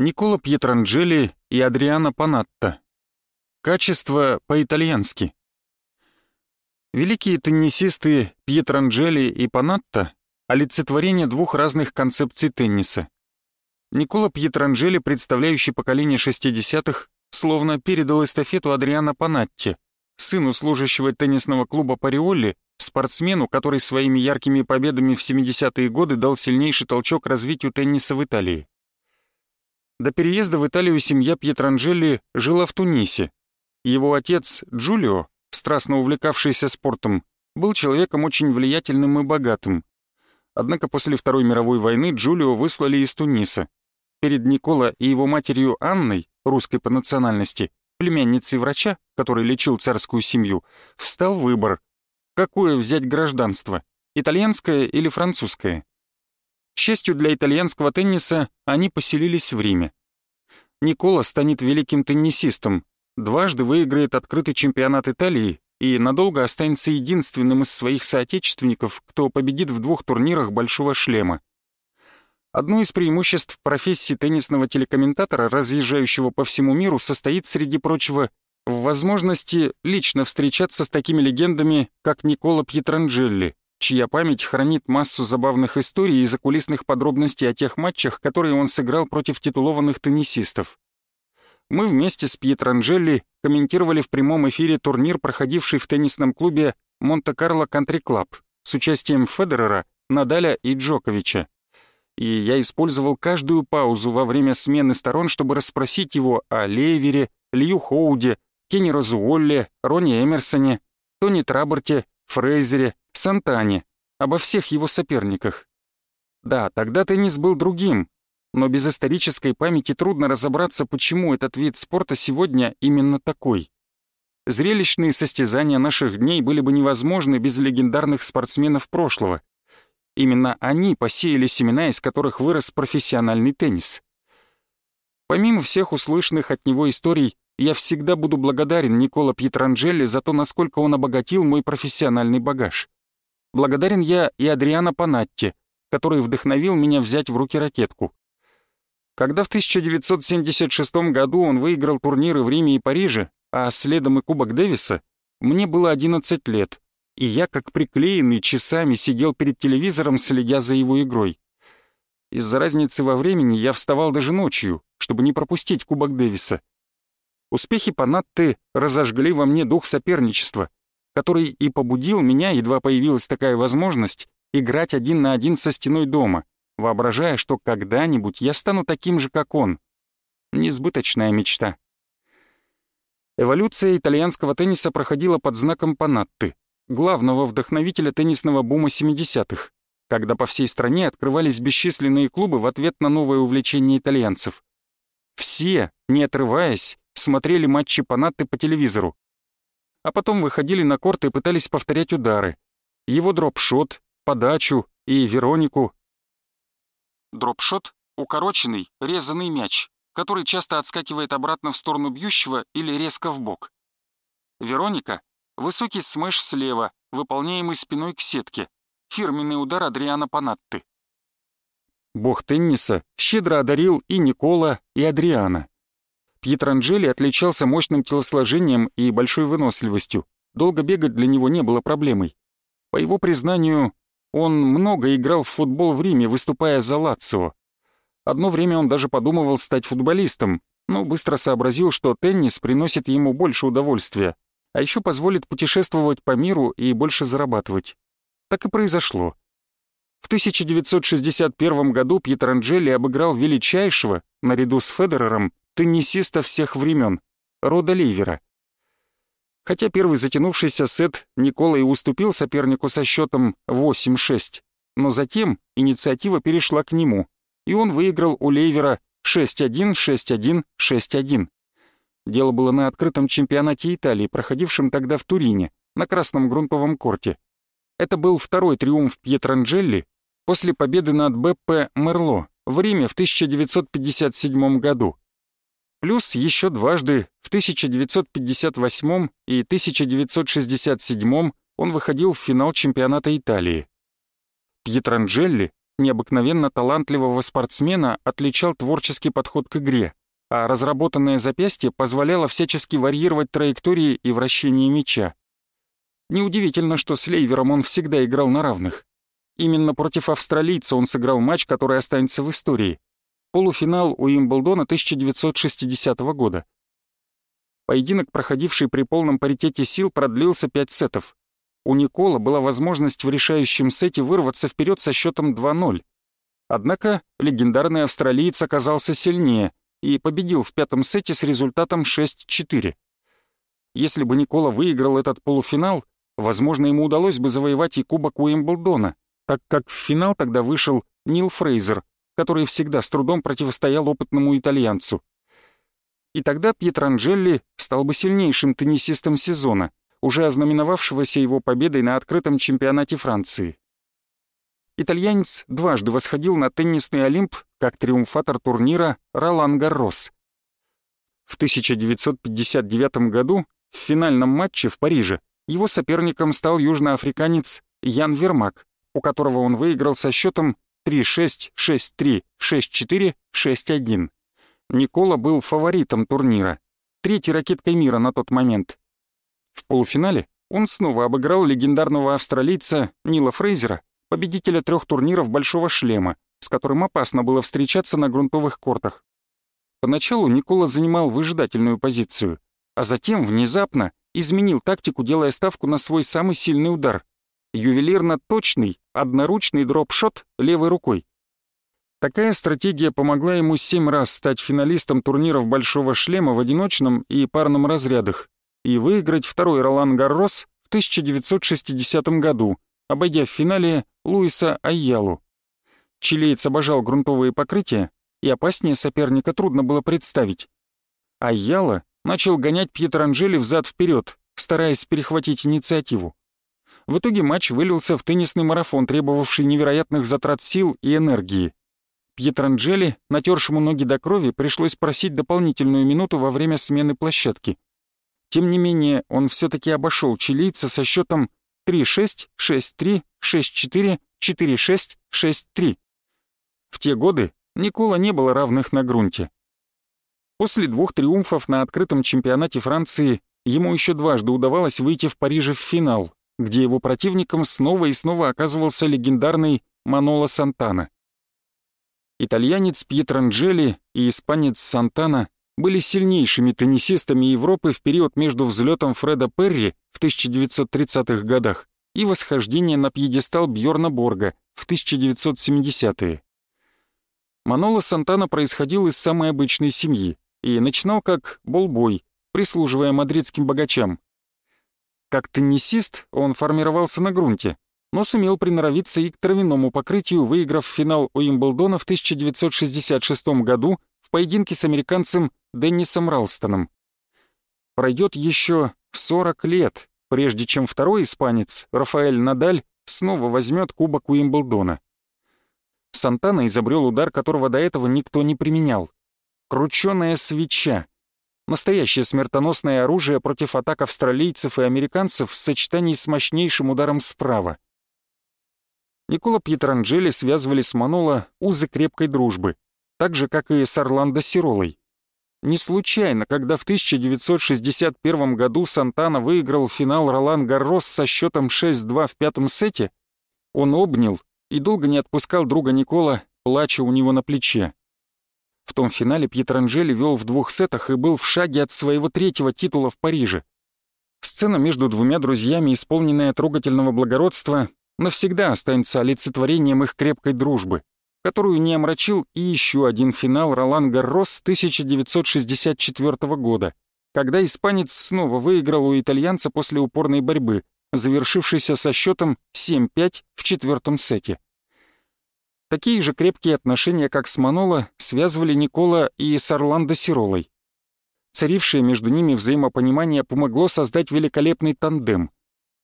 Никола Пьетранджели и Адриано Панатта. Качество по-итальянски. Великие теннисисты Пьетранджели и Панатта — олицетворение двух разных концепций тенниса. Никола Пьетранджели, представляющий поколение 60-х, словно передал эстафету Адриано Панатте, сыну служащего теннисного клуба Париолли, спортсмену, который своими яркими победами в 70-е годы дал сильнейший толчок развитию тенниса в Италии. До переезда в Италию семья Пьетранджелли жила в Тунисе. Его отец, Джулио, страстно увлекавшийся спортом, был человеком очень влиятельным и богатым. Однако после Второй мировой войны Джулио выслали из Туниса. Перед Никола и его матерью Анной, русской по национальности, племянницей врача, который лечил царскую семью, встал выбор, какое взять гражданство, итальянское или французское. К счастью для итальянского тенниса, они поселились в Риме. Никола станет великим теннисистом, дважды выиграет открытый чемпионат Италии и надолго останется единственным из своих соотечественников, кто победит в двух турнирах «Большого шлема». Одно из преимуществ профессии теннисного телекомментатора, разъезжающего по всему миру, состоит, среди прочего, в возможности лично встречаться с такими легендами, как Никола Пьетранджелли, чья память хранит массу забавных историй и закулисных подробностей о тех матчах, которые он сыграл против титулованных теннисистов. Мы вместе с Пьетранджели комментировали в прямом эфире турнир, проходивший в теннисном клубе Монте-Карло Кантри Клаб с участием Федерера, Надаля и Джоковича. И я использовал каждую паузу во время смены сторон, чтобы расспросить его о Лейвере, Лью Хоуде, Кенни Розуолле, Рое Эмерсоне, Тони Траберте, Фрейзере, Сантане, обо всех его соперниках. Да, тогда теннис был другим, но без исторической памяти трудно разобраться, почему этот вид спорта сегодня именно такой. Зрелищные состязания наших дней были бы невозможны без легендарных спортсменов прошлого. Именно они посеяли семена, из которых вырос профессиональный теннис. Помимо всех услышанных от него историй, я всегда буду благодарен Никола Пьетранджелли за то, насколько он обогатил мой профессиональный багаж. Благодарен я и Адриано Панатти, который вдохновил меня взять в руки ракетку. Когда в 1976 году он выиграл турниры в Риме и Париже, а следом и Кубок Дэвиса, мне было 11 лет, и я, как приклеенный, часами сидел перед телевизором, следя за его игрой. Из-за разницы во времени я вставал даже ночью, чтобы не пропустить Кубок Дэвиса. Успехи Панатты разожгли во мне дух соперничества, который и побудил меня, едва появилась такая возможность, играть один на один со стеной дома, воображая, что когда-нибудь я стану таким же, как он. Несбыточная мечта. Эволюция итальянского тенниса проходила под знаком Панатты, главного вдохновителя теннисного бума 70-х, когда по всей стране открывались бесчисленные клубы в ответ на новое увлечение итальянцев. Все, не отрываясь, смотрели матчи Панатты по телевизору. А потом выходили на корт и пытались повторять удары. Его дропшот, подачу и Веронику. Дропшот — укороченный, резанный мяч, который часто отскакивает обратно в сторону бьющего или резко в бок. Вероника — высокий смеш слева, выполняемый спиной к сетке, фирменный удар Адриана Панатты. Бог тенниса щедро одарил и Никола, и Адриана. Пьетранджели отличался мощным телосложением и большой выносливостью. Долго бегать для него не было проблемой. По его признанию, он много играл в футбол в Риме, выступая за Лацио. Одно время он даже подумывал стать футболистом, но быстро сообразил, что теннис приносит ему больше удовольствия, а еще позволит путешествовать по миру и больше зарабатывать. Так и произошло. В 1961 году Пьетранджели обыграл величайшего, наряду с Федерером, теннисиста всех времен, Рода Ливера. Хотя первый затянувшийся сет Никола и уступил сопернику со счетом 8-6, но затем инициатива перешла к нему, и он выиграл у Лейвера 6-1, 6-1, 6-1. Дело было на открытом чемпионате Италии, проходившем тогда в Турине, на красном грунтовом корте. Это был второй триумф Пьетранджелли после победы над Беппе Мерло в Риме в 1957 году плюс еще дважды в 1958 и 1967 он выходил в финал чемпионата Италии. Пьетранджелли необыкновенно талантливого спортсмена отличал творческий подход к игре, а разработанное запястье позволяло всячески варьировать траектории и вращение мяча. Неудивительно, что с Лейвером он всегда играл на равных. Именно против австралийца он сыграл матч, который останется в истории. Полуфинал у Имблдона 1960 года. Поединок, проходивший при полном паритете сил, продлился 5 сетов. У Никола была возможность в решающем сете вырваться вперед со счетом 2-0. Однако легендарный австралиец оказался сильнее и победил в пятом сете с результатом 6-4. Если бы Никола выиграл этот полуфинал, возможно, ему удалось бы завоевать и Кубок Уимблдона, так как в финал тогда вышел Нил Фрейзер, который всегда с трудом противостоял опытному итальянцу. И тогда Пьетранджелли стал бы сильнейшим теннисистом сезона, уже ознаменовавшегося его победой на открытом чемпионате Франции. Итальянец дважды восходил на теннисный Олимп как триумфатор турнира Ролан Гаррос. В 1959 году в финальном матче в Париже его соперником стал южноафриканец Ян Вермак, у которого он выиграл со счетом 3-6, 6-3, 6-4, 6-1. Никола был фаворитом турнира, третьей ракеткой мира на тот момент. В полуфинале он снова обыграл легендарного австралийца Нила Фрейзера, победителя трех турниров «Большого шлема», с которым опасно было встречаться на грунтовых кортах. Поначалу Никола занимал выжидательную позицию, а затем внезапно изменил тактику, делая ставку на свой самый сильный удар ювелирно точный, одноручный дропшот левой рукой. Такая стратегия помогла ему семь раз стать финалистом турниров «Большого шлема» в одиночном и парном разрядах и выиграть второй Ролан Гаррос в 1960 году, обойдя в финале Луиса Айялу. Чилеец обожал грунтовые покрытия, и опаснее соперника трудно было представить. Айяла начал гонять Пьетро-Анжели взад-вперед, стараясь перехватить инициативу. В итоге матч вылился в теннисный марафон, требовавший невероятных затрат сил и энергии. Пьетранджели, натершему ноги до крови, пришлось просить дополнительную минуту во время смены площадки. Тем не менее, он все-таки обошел чилийца со счетом 3-6, 6-3, 6-4, 4-6, 6-3. В те годы Никола не было равных на грунте. После двух триумфов на открытом чемпионате Франции ему еще дважды удавалось выйти в Париже в финал, где его противником снова и снова оказывался легендарный Маноло Сантана. Итальянец Пьетранджели и испанец Сантана были сильнейшими теннисистами Европы в период между взлетом Фреда Перри в 1930-х годах и восхождением на пьедестал Бьорна Борга в 1970-е. Маноло Сантана происходил из самой обычной семьи и начинал как болбой, прислуживая мадридским богачам. Как теннисист он формировался на грунте, но сумел приноровиться и к травяному покрытию, выиграв финал Уимблдона в 1966 году в поединке с американцем Деннисом Ралстоном. Пройдет еще 40 лет, прежде чем второй испанец, Рафаэль Надаль, снова возьмет кубок Уимблдона. Сантана изобрел удар, которого до этого никто не применял. Крученая свеча — Настоящее смертоносное оружие против атак австралийцев и американцев в сочетании с мощнейшим ударом справа. Никола Пьетранджели связывали с Манола узы крепкой дружбы, так же, как и с Орландо Сиролой. Не случайно, когда в 1961 году Сантана выиграл финал Ролан Гаррос со счетом 6-2 в пятом сете, он обнял и долго не отпускал друга Никола, плача у него на плече. В том финале Пьетранджели вел в двух сетах и был в шаге от своего третьего титула в Париже. Сцена между двумя друзьями, исполненная трогательного благородства, навсегда останется олицетворением их крепкой дружбы, которую не омрачил и еще один финал Ролан Гаррос 1964 года, когда испанец снова выиграл у итальянца после упорной борьбы, завершившейся со счетом 7-5 в четвертом сете. Такие же крепкие отношения, как с Маноло, связывали Никола и с Орландо Сиролой. Царившее между ними взаимопонимание помогло создать великолепный тандем.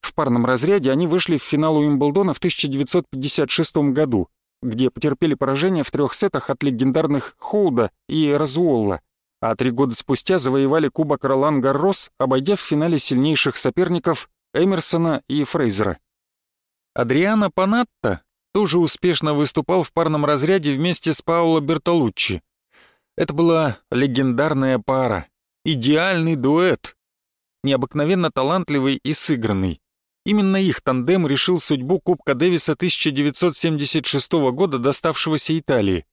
В парном разряде они вышли в финал Уимблдона в 1956 году, где потерпели поражение в трех сетах от легендарных Хоуда и Разуолла, а три года спустя завоевали Кубок Ролан Гаррос, обойдя в финале сильнейших соперников Эмерсона и Фрейзера. Адриана Панатта тоже успешно выступал в парном разряде вместе с Пауло Бертолуччи. Это была легендарная пара, идеальный дуэт, необыкновенно талантливый и сыгранный. Именно их тандем решил судьбу Кубка Дэвиса 1976 года, доставшегося Италии.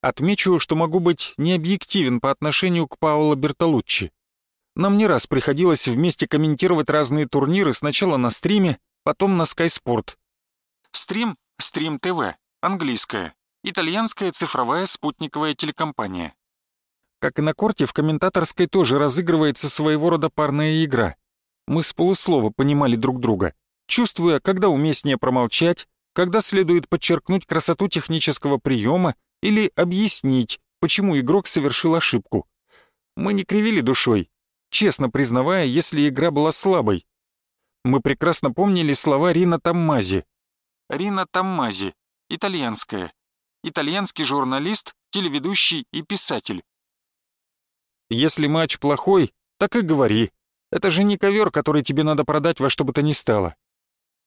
Отмечу, что могу быть необъективен по отношению к Паоло Бертолуччи. Нам не раз приходилось вместе комментировать разные турниры сначала на стриме, потом на Sky Sport. Стрим — Стрим ТВ, английская, итальянская цифровая спутниковая телекомпания. Как и на корте, в комментаторской тоже разыгрывается своего рода парная игра. Мы с полуслова понимали друг друга, чувствуя, когда уместнее промолчать, когда следует подчеркнуть красоту технического приема или объяснить, почему игрок совершил ошибку. Мы не кривили душой, честно признавая, если игра была слабой. Мы прекрасно помнили слова Рина Таммази. Рина Таммази, итальянская. Итальянский журналист, телеведущий и писатель. Если матч плохой, так и говори. Это же не ковер, который тебе надо продать во что бы то ни стало.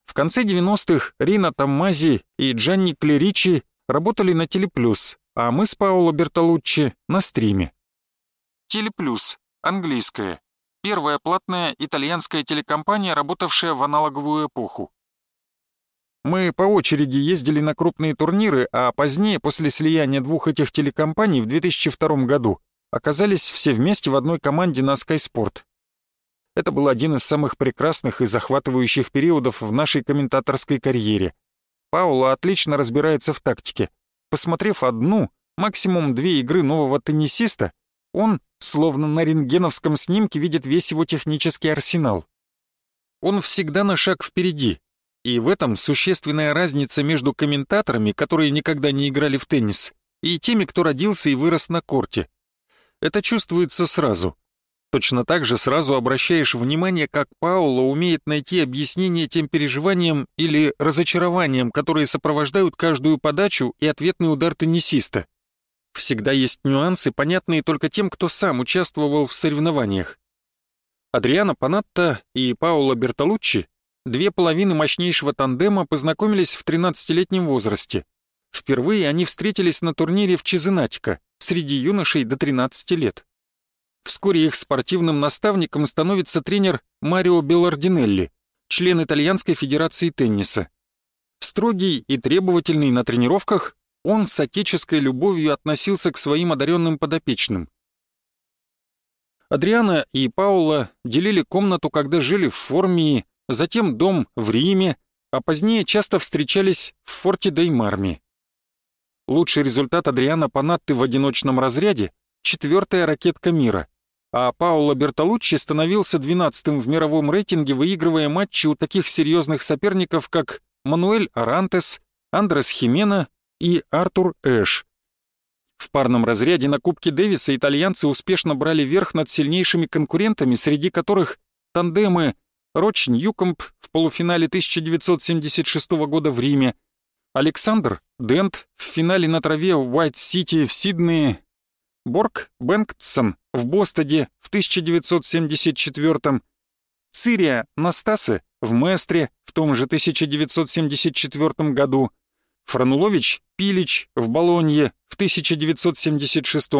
В конце 90-х Рина Таммази и Джанни Клеричи работали на Телеплюс, а мы с Паоло Бертолуччи на стриме. Телеплюс, английская. Первая платная итальянская телекомпания, работавшая в аналоговую эпоху. Мы по очереди ездили на крупные турниры, а позднее, после слияния двух этих телекомпаний в 2002 году, оказались все вместе в одной команде на Sky Sport. Это был один из самых прекрасных и захватывающих периодов в нашей комментаторской карьере. Паула отлично разбирается в тактике. Посмотрев одну, максимум две игры нового теннисиста, он, словно на рентгеновском снимке, видит весь его технический арсенал. Он всегда на шаг впереди, и в этом существенная разница между комментаторами, которые никогда не играли в теннис, и теми, кто родился и вырос на корте. Это чувствуется сразу. Точно так же сразу обращаешь внимание, как Пауло умеет найти объяснение тем переживаниям или разочарованиям, которые сопровождают каждую подачу и ответный удар теннисиста. Всегда есть нюансы, понятные только тем, кто сам участвовал в соревнованиях. Адриано Панатта и Пауло Бертолуччи, две половины мощнейшего тандема, познакомились в 13-летнем возрасте. Впервые они встретились на турнире в Чизенатико среди юношей до 13 лет. Вскоре их спортивным наставником становится тренер Марио Беллардинелли, член Итальянской Федерации тенниса. Строгий и требовательный на тренировках, он с отеческой любовью относился к своим одаренным подопечным. Адриана и Паула делили комнату, когда жили в Формии, затем дом в Риме, а позднее часто встречались в форте Деймарми. Лучший результат Адриана Панатты в одиночном разряде — четвертая ракетка мира, а Пауло Бертолуччи становился двенадцатым в мировом рейтинге, выигрывая матчи у таких серьезных соперников, как Мануэль Арантес, Андрес Химена и Артур Эш. В парном разряде на Кубке Дэвиса итальянцы успешно брали верх над сильнейшими конкурентами, среди которых тандемы Роч Ньюкомп в полуфинале 1976 года в Риме, Александр Дент в финале на траве Уайт-Сити в Сиднее, Борг Бэнктсон в Бостоде в 1974 Цирия Настасы в Местре в том же 1974 году, Франулович Пилич в Болонье в 1976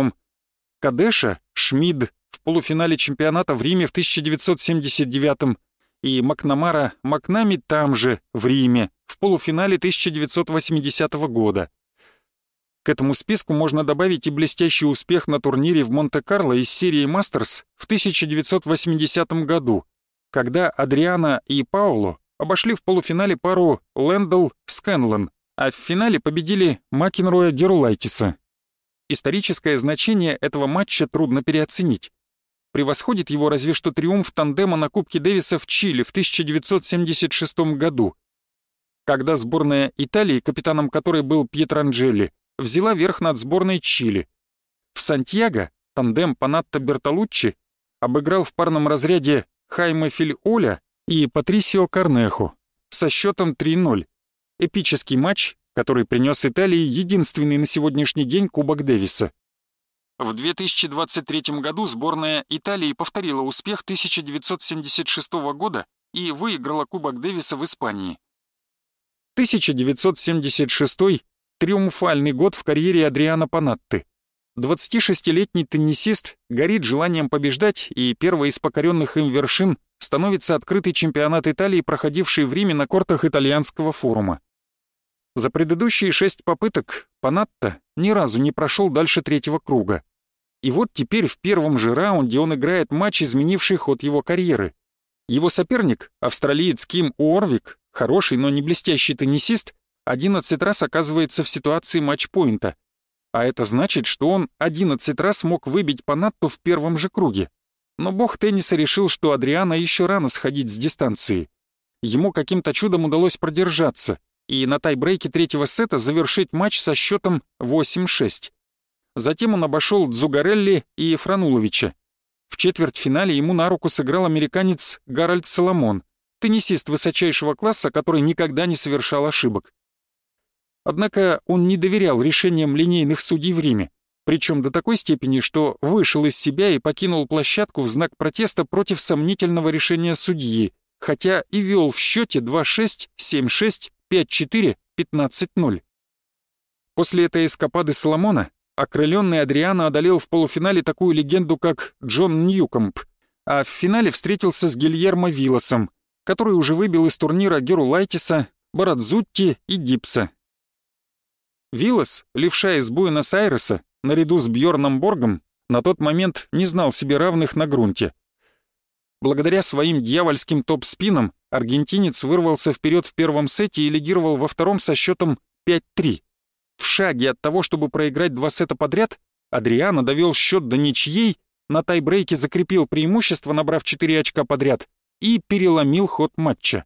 Кадеша Шмид в полуфинале чемпионата в Риме в 1979 и Макнамара Макнами там же, в Риме, в полуфинале 1980 года. К этому списку можно добавить и блестящий успех на турнире в Монте-Карло из серии «Мастерс» в 1980 году, когда Адриана и Пауло обошли в полуфинале пару Лэндл Скэнлон, а в финале победили Макенроя Герулайтиса. Историческое значение этого матча трудно переоценить. Превосходит его разве что триумф тандема на Кубке Дэвиса в Чили в 1976 году, когда сборная Италии, капитаном которой был Пьетранджелли, взяла верх над сборной Чили. В Сантьяго тандем Панатто Бертолуччи обыграл в парном разряде Хайме Фильоля и Патрисио Карнехо со счетом 3-0. Эпический матч, который принес Италии единственный на сегодняшний день Кубок Дэвиса. В 2023 году сборная Италии повторила успех 1976 года и выиграла Кубок Дэвиса в Испании. 1976 — триумфальный год в карьере Адриана Панатты. 26-летний теннисист горит желанием побеждать, и первой из покоренных им вершин становится открытый чемпионат Италии, проходивший в Риме на кортах итальянского форума. За предыдущие шесть попыток Панатта ни разу не прошел дальше третьего круга. И вот теперь в первом же раунде он играет матч, изменивший ход его карьеры. Его соперник, австралиец Ким Уорвик, хороший, но не блестящий теннисист, 11 раз оказывается в ситуации матчпоинта. А это значит, что он 11 раз мог выбить Панатту в первом же круге. Но бог тенниса решил, что Адриана еще рано сходить с дистанции. Ему каким-то чудом удалось продержаться и на тайбрейке третьего сета завершить матч со счетом 8-6. Затем он обошел Дзугарелли и Франуловича. В четвертьфинале ему на руку сыграл американец Гарольд Соломон, теннисист высочайшего класса, который никогда не совершал ошибок. Однако он не доверял решениям линейных судей в Риме, причем до такой степени, что вышел из себя и покинул площадку в знак протеста против сомнительного решения судьи, хотя и вел в счете 2-6, 7-6, 5-4, 15-0. После этой эскапады Соломона окрыленный Адриано одолел в полуфинале такую легенду, как Джон Ньюкомп, а в финале встретился с Гильермо Вилласом, который уже выбил из турнира Геру Лайтиса, Барадзутти и Гипса. Виллас, левша из Буэнос-Айреса, наряду с Бьорном Боргом, на тот момент не знал себе равных на грунте. Благодаря своим дьявольским топ-спинам аргентинец вырвался вперед в первом сете и лидировал во втором со счетом 5-3. В шаге от того, чтобы проиграть два сета подряд, Адриано довел счет до ничьей, на тайбрейке закрепил преимущество, набрав 4 очка подряд, и переломил ход матча.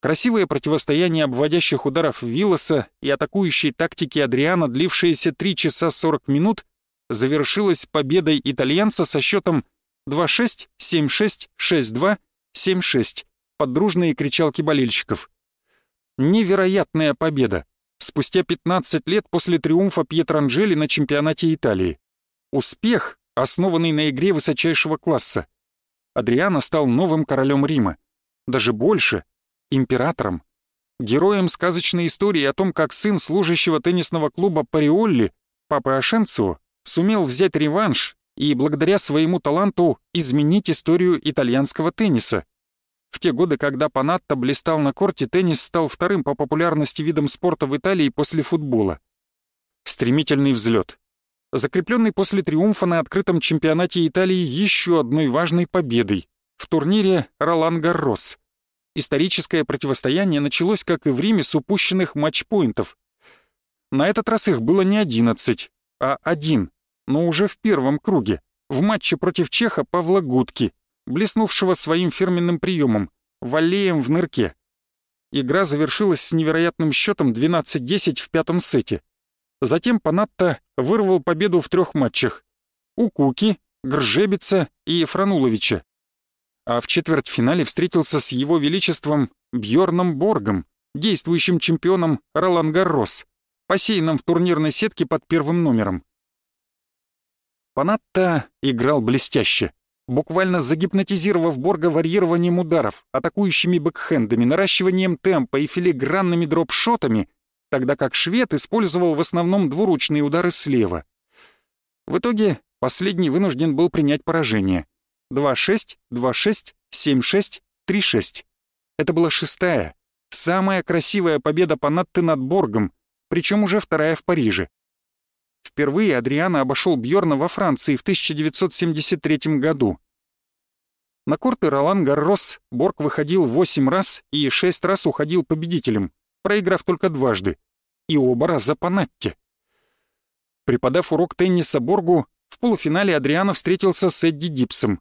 Красивое противостояние обводящих ударов Виллоса и атакующей тактики Адриана, длившееся 3 часа 40 минут, завершилось победой итальянца со счетом 2-6, 7-6, 6-2, 7-6 под дружные кричалки болельщиков. Невероятная победа! Спустя 15 лет после триумфа Пьетранджели на чемпионате Италии. Успех, основанный на игре высочайшего класса. Адриано стал новым королем Рима. Даже больше — императором. Героем сказочной истории о том, как сын служащего теннисного клуба Париолли, папы Ашенцио, сумел взять реванш и благодаря своему таланту изменить историю итальянского тенниса. В те годы, когда Панатта блистал на корте, теннис стал вторым по популярности видом спорта в Италии после футбола. Стремительный взлет. Закрепленный после триумфа на открытом чемпионате Италии еще одной важной победой в турнире Ролан Гаррос. Историческое противостояние началось, как и в Риме, с упущенных матчпоинтов. На этот раз их было не 11, а один, но уже в первом круге, в матче против Чеха Павла Гудки, блеснувшего своим фирменным приемом, валлеем в нырке. Игра завершилась с невероятным счетом 12-10 в пятом сете. Затем Панатта вырвал победу в трех матчах. У Куки, Гржебица и Франуловича. А в четвертьфинале встретился с его величеством Бьорном Боргом, действующим чемпионом Ролан Гаррос, посеянным в турнирной сетке под первым номером. Панатта играл блестяще, буквально загипнотизировав Борга варьированием ударов, атакующими бэкхендами, наращиванием темпа и филигранными дропшотами, тогда как швед использовал в основном двуручные удары слева. В итоге последний вынужден был принять поражение. 2-6, 2-6, 7-6, 3-6. Это была шестая, самая красивая победа Панатты над Боргом, причем уже вторая в Париже. Впервые Адриана обошел Бьорна во Франции в 1973 году. На корты Ролан Гаррос Борг выходил 8 раз и 6 раз уходил победителем, проиграв только дважды, и оба раза по Натте. Преподав урок тенниса Боргу, в полуфинале Адриана встретился с Эдди Дипсом,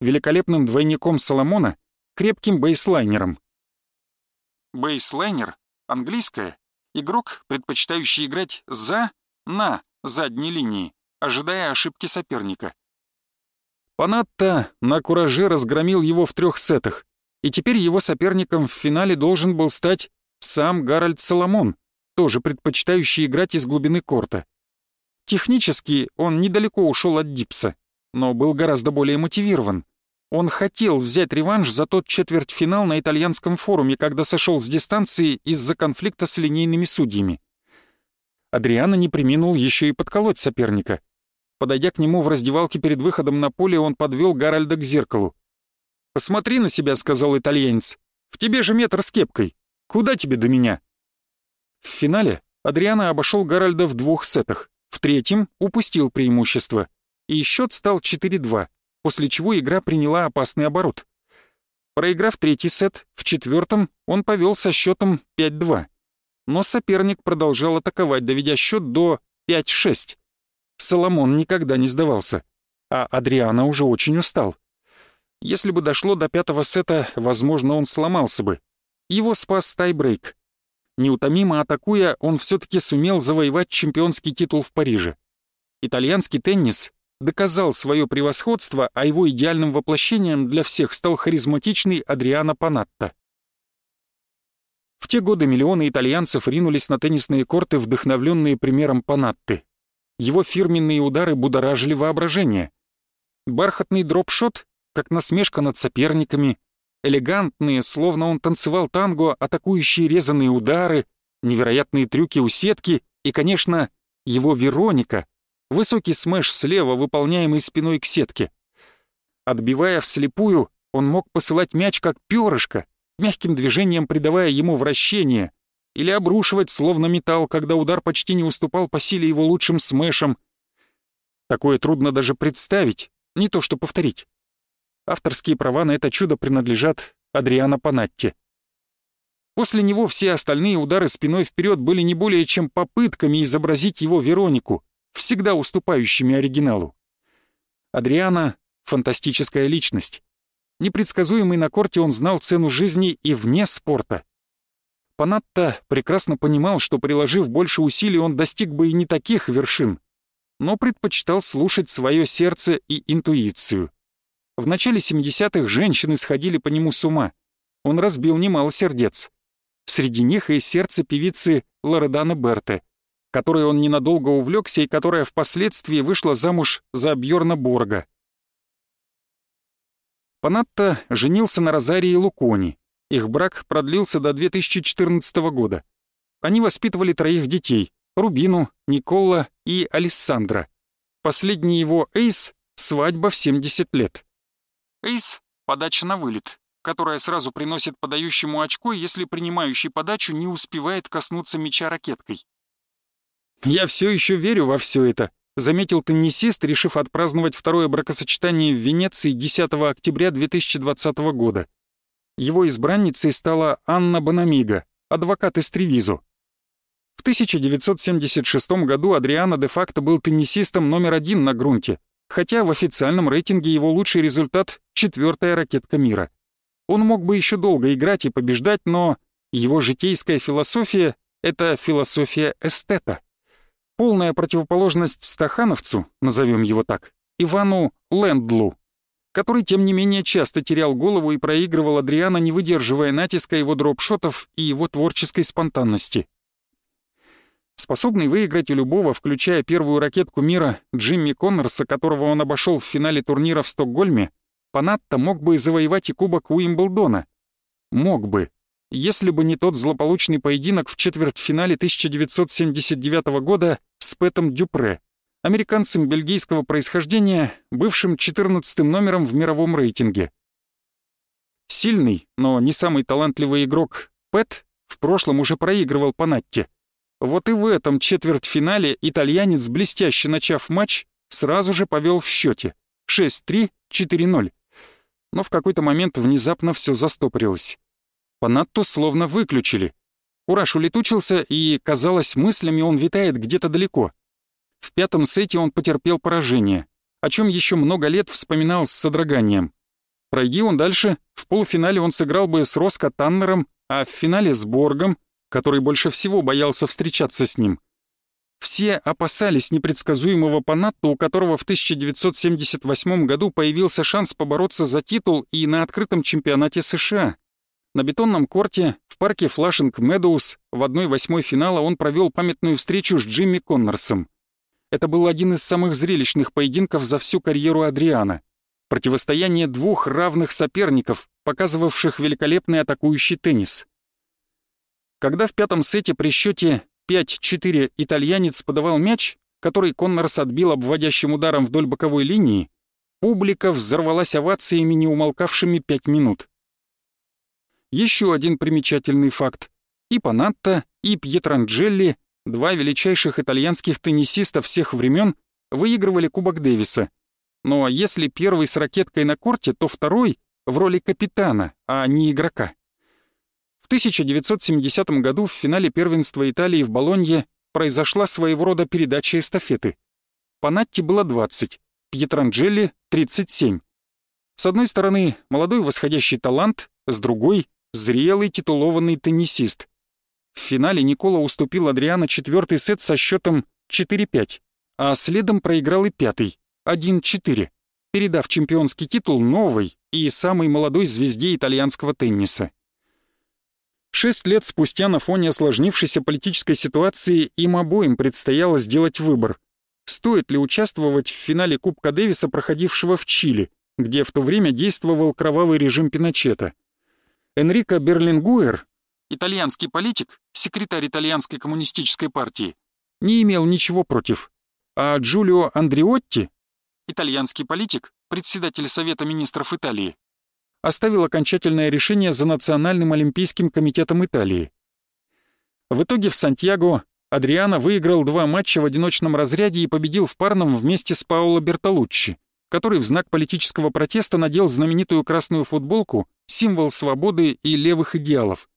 великолепным двойником Соломона, крепким бейслайнером. Бейслайнер — английское, игрок, предпочитающий играть за, на задней линии, ожидая ошибки соперника. Панатта на кураже разгромил его в трех сетах, и теперь его соперником в финале должен был стать сам Гарольд Соломон, тоже предпочитающий играть из глубины корта. Технически он недалеко ушел от Дипса, но был гораздо более мотивирован. Он хотел взять реванш за тот четвертьфинал на итальянском форуме, когда сошел с дистанции из-за конфликта с линейными судьями. Адриано не приминул еще и подколоть соперника. Подойдя к нему в раздевалке перед выходом на поле, он подвел Гарольда к зеркалу. «Посмотри на себя», — сказал итальянец. «В тебе же метр с кепкой. Куда тебе до меня?» В финале Адриано обошел Гарольда в двух сетах. В третьем упустил преимущество. И счет стал 4-2, после чего игра приняла опасный оборот. Проиграв третий сет, в четвертом он повел со счетом 5-2. Но соперник продолжал атаковать, доведя счет до 5-6. Соломон никогда не сдавался, а Адриано уже очень устал. Если бы дошло до пятого сета, возможно, он сломался бы. Его спас тайбрейк. Неутомимо атакуя, он все-таки сумел завоевать чемпионский титул в Париже. Итальянский теннис доказал свое превосходство, а его идеальным воплощением для всех стал харизматичный Адриано Панатта. В те годы миллионы итальянцев ринулись на теннисные корты, вдохновленные примером Панатты. Его фирменные удары будоражили воображение. Бархатный дропшот, как насмешка над соперниками, элегантные, словно он танцевал танго, атакующие резанные удары, невероятные трюки у сетки и, конечно, его Вероника, высокий смеш слева, выполняемый спиной к сетке. Отбивая вслепую, он мог посылать мяч как перышко, мягким движением придавая ему вращение, или обрушивать словно металл, когда удар почти не уступал по силе его лучшим смешам. Такое трудно даже представить, не то что повторить. Авторские права на это чудо принадлежат Адриано Панатти. После него все остальные удары спиной вперед были не более чем попытками изобразить его Веронику, всегда уступающими оригиналу. Адриано — фантастическая личность. Непредсказуемый на корте он знал цену жизни и вне спорта. Панатта прекрасно понимал, что, приложив больше усилий, он достиг бы и не таких вершин, но предпочитал слушать свое сердце и интуицию. В начале 70-х женщины сходили по нему с ума. Он разбил немало сердец. Среди них и сердце певицы Лореданы Берте, которой он ненадолго увлекся и которая впоследствии вышла замуж за Бьорна Борга. Панатта женился на Розарии Лукони. Их брак продлился до 2014 года. Они воспитывали троих детей — Рубину, Никола и Алессандра. Последний его эйс — свадьба в 70 лет. Эйс — подача на вылет, которая сразу приносит подающему очко, если принимающий подачу не успевает коснуться мяча ракеткой. «Я все еще верю во все это», заметил теннисист, решив отпраздновать второе бракосочетание в Венеции 10 октября 2020 года. Его избранницей стала Анна Банамига, адвокат из Тревизо. В 1976 году Адриано де-факто был теннисистом номер один на грунте, хотя в официальном рейтинге его лучший результат — четвертая ракетка мира. Он мог бы еще долго играть и побеждать, но его житейская философия — это философия эстета полная противоположность стахановцу, назовем его так, Ивану Лендлу, который, тем не менее, часто терял голову и проигрывал Адриана, не выдерживая натиска его дропшотов и его творческой спонтанности. Способный выиграть у любого, включая первую ракетку мира Джимми Коннорса, которого он обошел в финале турнира в Стокгольме, Панатта мог бы завоевать и кубок Уимблдона. Мог бы, если бы не тот злополучный поединок в четвертьфинале 1979 года с Пэтом Дюпре, американцем бельгийского происхождения, бывшим 14 номером в мировом рейтинге. Сильный, но не самый талантливый игрок Пэт в прошлом уже проигрывал по Натте. Вот и в этом четвертьфинале итальянец, блестяще начав матч, сразу же повел в счете 6-3, 4-0. Но в какой-то момент внезапно все застопорилось. Панатту словно выключили. Ураш улетучился, и, казалось, мыслями он витает где-то далеко. В пятом сете он потерпел поражение, о чем еще много лет вспоминал с содроганием. Пройди он дальше, в полуфинале он сыграл бы с Роско Таннером, а в финале с Боргом, который больше всего боялся встречаться с ним. Все опасались непредсказуемого Панатту, у которого в 1978 году появился шанс побороться за титул и на открытом чемпионате США. На бетонном корте в парке Флашинг Медоуз в 1-8 финала он провел памятную встречу с Джимми Коннорсом. Это был один из самых зрелищных поединков за всю карьеру Адриана. Противостояние двух равных соперников, показывавших великолепный атакующий теннис. Когда в пятом сете при счете 5-4 итальянец подавал мяч, который Коннорс отбил обводящим ударом вдоль боковой линии, публика взорвалась овациями, не умолкавшими пять минут. Еще один примечательный факт. И Панатта, и Пьетранджелли, два величайших итальянских теннисиста всех времен, выигрывали Кубок Дэвиса. Но если первый с ракеткой на корте, то второй в роли капитана, а не игрока. В 1970 году в финале первенства Италии в Болонье произошла своего рода передача эстафеты. Панатти было 20, Пьетранджелли — 37. С одной стороны, молодой восходящий талант, с другой — зрелый титулованный теннисист. В финале Никола уступил Адриано четвертый сет со счетом 4-5, а следом проиграл и пятый, 1-4, передав чемпионский титул новой и самой молодой звезде итальянского тенниса. Шесть лет спустя на фоне осложнившейся политической ситуации им обоим предстояло сделать выбор. Стоит ли участвовать в финале Кубка Дэвиса, проходившего в Чили, где в то время действовал кровавый режим Пиночета? Энрико Берлингуэр, итальянский политик, секретарь итальянской коммунистической партии, не имел ничего против. А Джулио Андреотти, итальянский политик, председатель Совета министров Италии, оставил окончательное решение за Национальным олимпийским комитетом Италии. В итоге в Сантьяго Адриано выиграл два матча в одиночном разряде и победил в парном вместе с Паоло Бертолуччи, который в знак политического протеста надел знаменитую красную футболку, символ свободы и левых идеалов.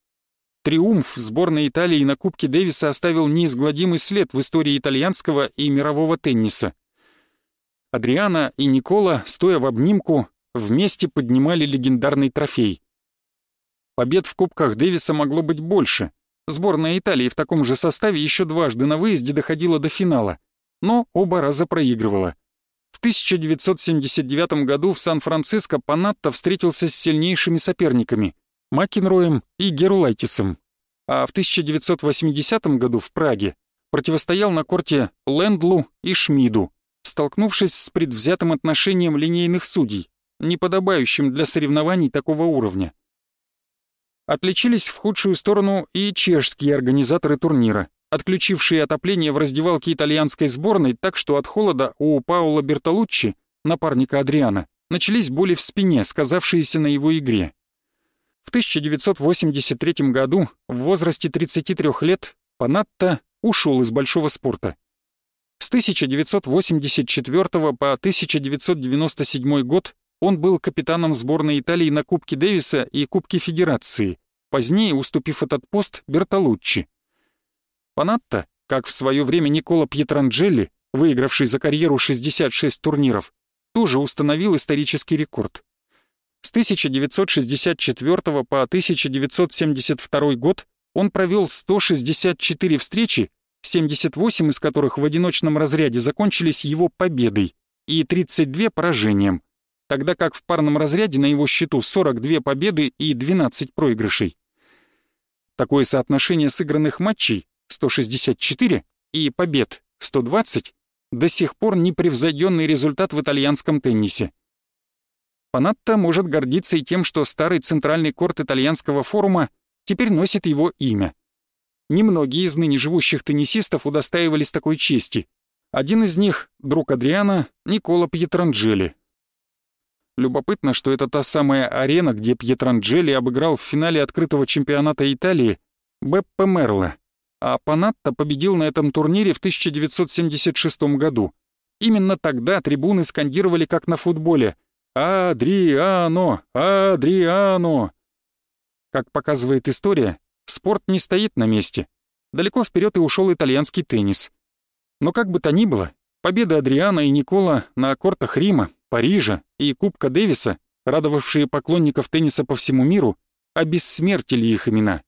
Триумф сборной Италии на Кубке Дэвиса оставил неизгладимый след в истории итальянского и мирового тенниса. Адриана и Никола, стоя в обнимку, вместе поднимали легендарный трофей. Побед в Кубках Дэвиса могло быть больше. Сборная Италии в таком же составе еще дважды на выезде доходила до финала, но оба раза проигрывала. В 1979 году в Сан-Франциско Панатта встретился с сильнейшими соперниками Макенроем и Герулайтисом, а в 1980 году в Праге противостоял на корте Лендлу и Шмиду, столкнувшись с предвзятым отношением линейных судей, неподобающим для соревнований такого уровня. Отличились в худшую сторону и чешские организаторы турнира, отключившие отопление в раздевалке итальянской сборной так, что от холода у Паула Бертолуччи, напарника Адриана, начались боли в спине, сказавшиеся на его игре. В 1983 году, в возрасте 33 лет, Панатта ушел из большого спорта. С 1984 по 1997 год он был капитаном сборной Италии на Кубке Дэвиса и Кубке Федерации, позднее уступив этот пост Бертолуччи. Панатта, как в свое время Никола Пьетранджелли, выигравший за карьеру 66 турниров, тоже установил исторический рекорд. С 1964 по 1972 год он провел 164 встречи, 78 из которых в одиночном разряде закончились его победой и 32 поражением, тогда как в парном разряде на его счету 42 победы и 12 проигрышей. Такое соотношение сыгранных матчей 164 и побед 120 до сих пор непревзойденный результат в итальянском теннисе. Панатта может гордиться и тем, что старый центральный корт итальянского форума теперь носит его имя. Немногие из ныне живущих теннисистов удостаивались такой чести. Один из них — друг Адриана, Никола Пьетранджели. Любопытно, что это та самая арена, где Пьетранджели обыграл в финале открытого чемпионата Италии Беппе Мерло, а Панатта победил на этом турнире в 1976 году. Именно тогда трибуны скандировали как на футболе «Адриано! Адриано!» Как показывает история, спорт не стоит на месте. Далеко вперед и ушел итальянский теннис. Но как бы то ни было, победы Адриана и Никола на кортах Рима, Парижа и Кубка Дэвиса, радовавшие поклонников тенниса по всему миру, обессмертили их имена.